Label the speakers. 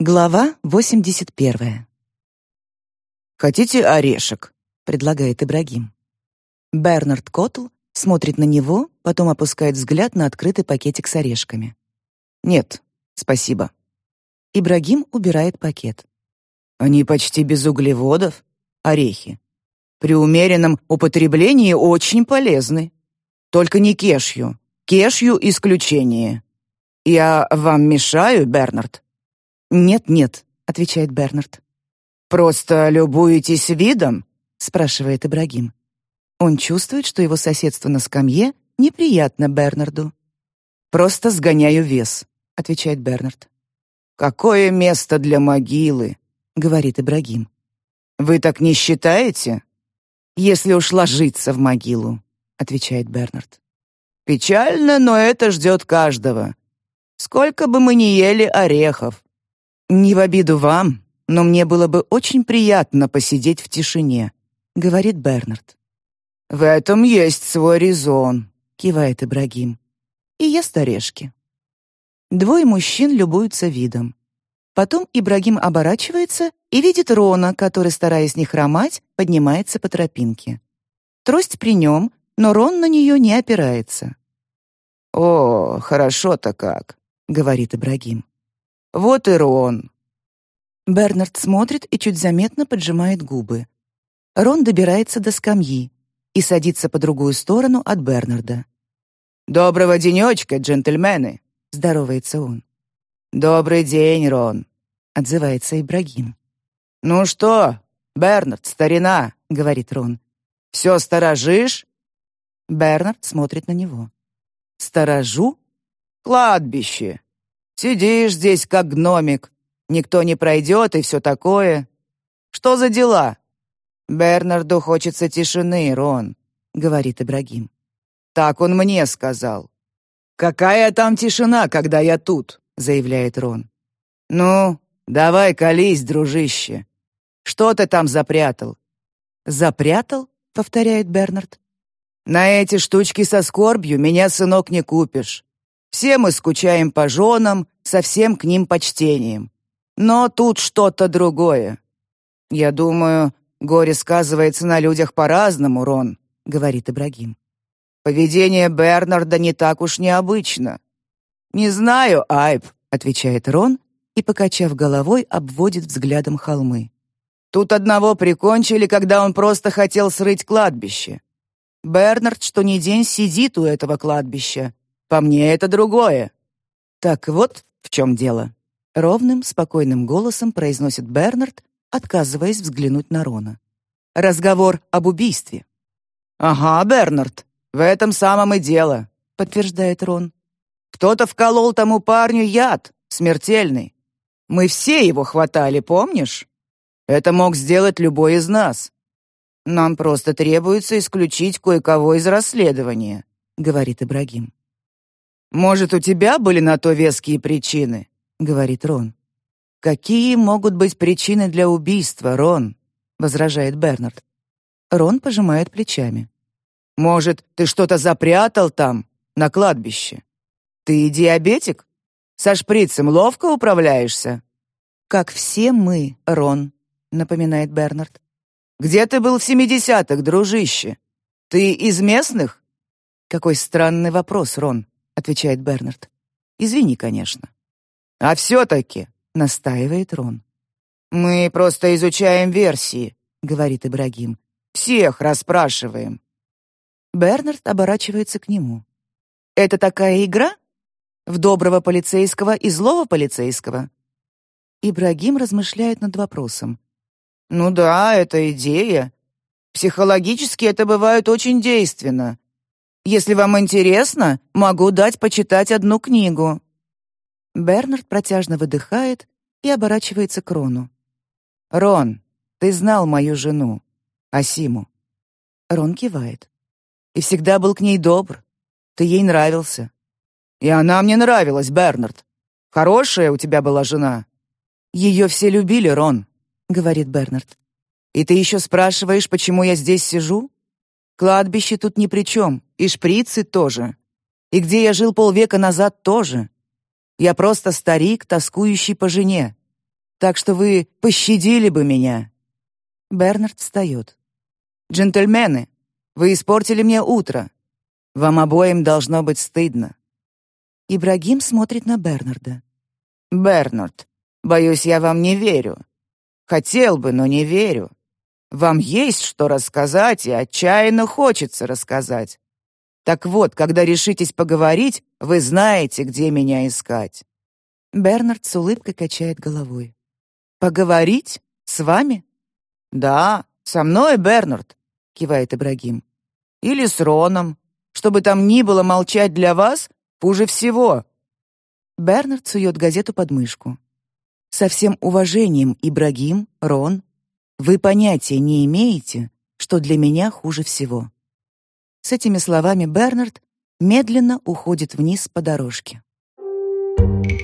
Speaker 1: Глава 81.
Speaker 2: «Хотите орешек?»
Speaker 1: — предлагает Ибрагим. Бернард Коттл смотрит на него, потом опускает взгляд на открытый пакетик с орешками.
Speaker 2: «Нет, спасибо».
Speaker 1: Ибрагим убирает пакет.
Speaker 2: «Они почти без углеводов, орехи. При умеренном употреблении очень полезны. Только не кешью. Кешью исключение. Я вам мешаю, Бернард?»
Speaker 1: «Нет-нет», — отвечает Бернард.
Speaker 2: «Просто любуетесь видом?»
Speaker 1: — спрашивает Ибрагим. Он чувствует, что его соседство на скамье неприятно Бернарду.
Speaker 2: «Просто сгоняю вес», — отвечает Бернард. «Какое место для могилы», — говорит Ибрагим. «Вы так не считаете?» «Если уж ложиться в могилу», — отвечает Бернард. «Печально, но это ждет каждого. Сколько бы мы ни ели орехов, «Не в обиду вам, но мне было бы очень приятно посидеть в тишине», — говорит Бернард. «В этом есть свой резон», — кивает Ибрагим. «И ест орешки». Двое мужчин любуются видом. Потом Ибрагим оборачивается и видит Рона, который, стараясь не хромать, поднимается по тропинке. Трость при нем, но Рон на нее не опирается. «О, хорошо-то как», — говорит Ибрагим. Вот и Рон. Бернард смотрит и чуть заметно поджимает губы. Рон добирается до скамьи и садится по другую сторону от Бернарда. «Доброго денечка, джентльмены!» — здоровается он. «Добрый день, Рон!» — отзывается Ибрагим. «Ну что, Бернард, старина!» — говорит Рон. «Все сторожишь?» Бернард смотрит на него. «Сторожу? Кладбище!» Сидишь здесь, как гномик. Никто не пройдет и все такое. Что за дела?» «Бернарду хочется тишины, Рон», — говорит Ибрагим. «Так он мне сказал». «Какая там тишина, когда я тут?» — заявляет Рон. «Ну, давай колись, дружище. Что ты там запрятал?» «Запрятал?» — повторяет Бернард. «На эти штучки со скорбью меня, сынок, не купишь. Все мы скучаем по женам, со всем к ним почтением. Но тут что-то другое. Я думаю, горе сказывается на людях по-разному, Рон, говорит Ибрагим. Поведение Бернарда не так уж необычно. Не знаю, Айб, отвечает Рон и, покачав головой, обводит взглядом холмы. Тут одного прикончили, когда он просто хотел срыть кладбище. Бернард что ни день сидит у этого кладбища, по мне это другое. Так вот в чем дело. Ровным, спокойным голосом произносит Бернард, отказываясь взглянуть на Рона. Разговор об убийстве. Ага, Бернард, в этом самом и дело, подтверждает Рон. Кто-то вколол тому парню яд, смертельный. Мы все его хватали, помнишь? Это мог сделать любой из нас. Нам просто требуется исключить кое-кого из расследования, говорит Ибрагим. «Может, у тебя были на то веские причины?» — говорит Рон. «Какие могут быть причины для убийства, Рон?» — возражает Бернард. Рон пожимает плечами. «Может, ты что-то запрятал там, на кладбище? Ты диабетик? Со шприцем ловко управляешься?» «Как все мы, Рон», — напоминает Бернард. «Где ты был в семидесятых, дружище? Ты из местных?» «Какой странный вопрос, Рон отвечает Бернард. Извини, конечно. А все-таки, настаивает Рон. Мы просто изучаем версии, говорит Ибрагим. Всех расспрашиваем. Бернард оборачивается к нему. Это такая игра? В доброго полицейского и злого полицейского? Ибрагим размышляет над вопросом. Ну да, это идея. Психологически это бывает очень действенно. Если вам интересно, могу дать почитать одну книгу». Бернард протяжно выдыхает и оборачивается к Рону. «Рон, ты знал мою жену, Асиму». Рон кивает. «И всегда был к ней добр. Ты ей нравился». «И она мне нравилась, Бернард. Хорошая у тебя была жена». «Ее все любили, Рон», — говорит Бернард. «И ты еще спрашиваешь, почему я здесь сижу? Кладбище тут ни при чем, и шприцы тоже. И где я жил полвека назад тоже. Я просто старик, тоскующий по жене. Так что вы пощадили бы меня». Бернард встает. «Джентльмены, вы испортили мне утро. Вам обоим должно быть стыдно».
Speaker 1: Ибрагим смотрит на Бернарда.
Speaker 2: «Бернард, боюсь, я вам не верю. Хотел бы, но не верю. Вам есть что рассказать, и отчаянно хочется рассказать. Так вот, когда решитесь поговорить, вы знаете, где меня искать».
Speaker 1: Бернард с улыбкой качает головой.
Speaker 2: «Поговорить? С вами?» «Да, со мной, Бернард», — кивает Ибрагим. «Или с Роном. Чтобы там ни было молчать для вас, хуже всего».
Speaker 1: Бернард сует газету под мышку. «Со всем уважением, Ибрагим, Рон, вы понятия не имеете, что для меня хуже всего». С этими словами Бернард медленно уходит вниз по дорожке. Thank you.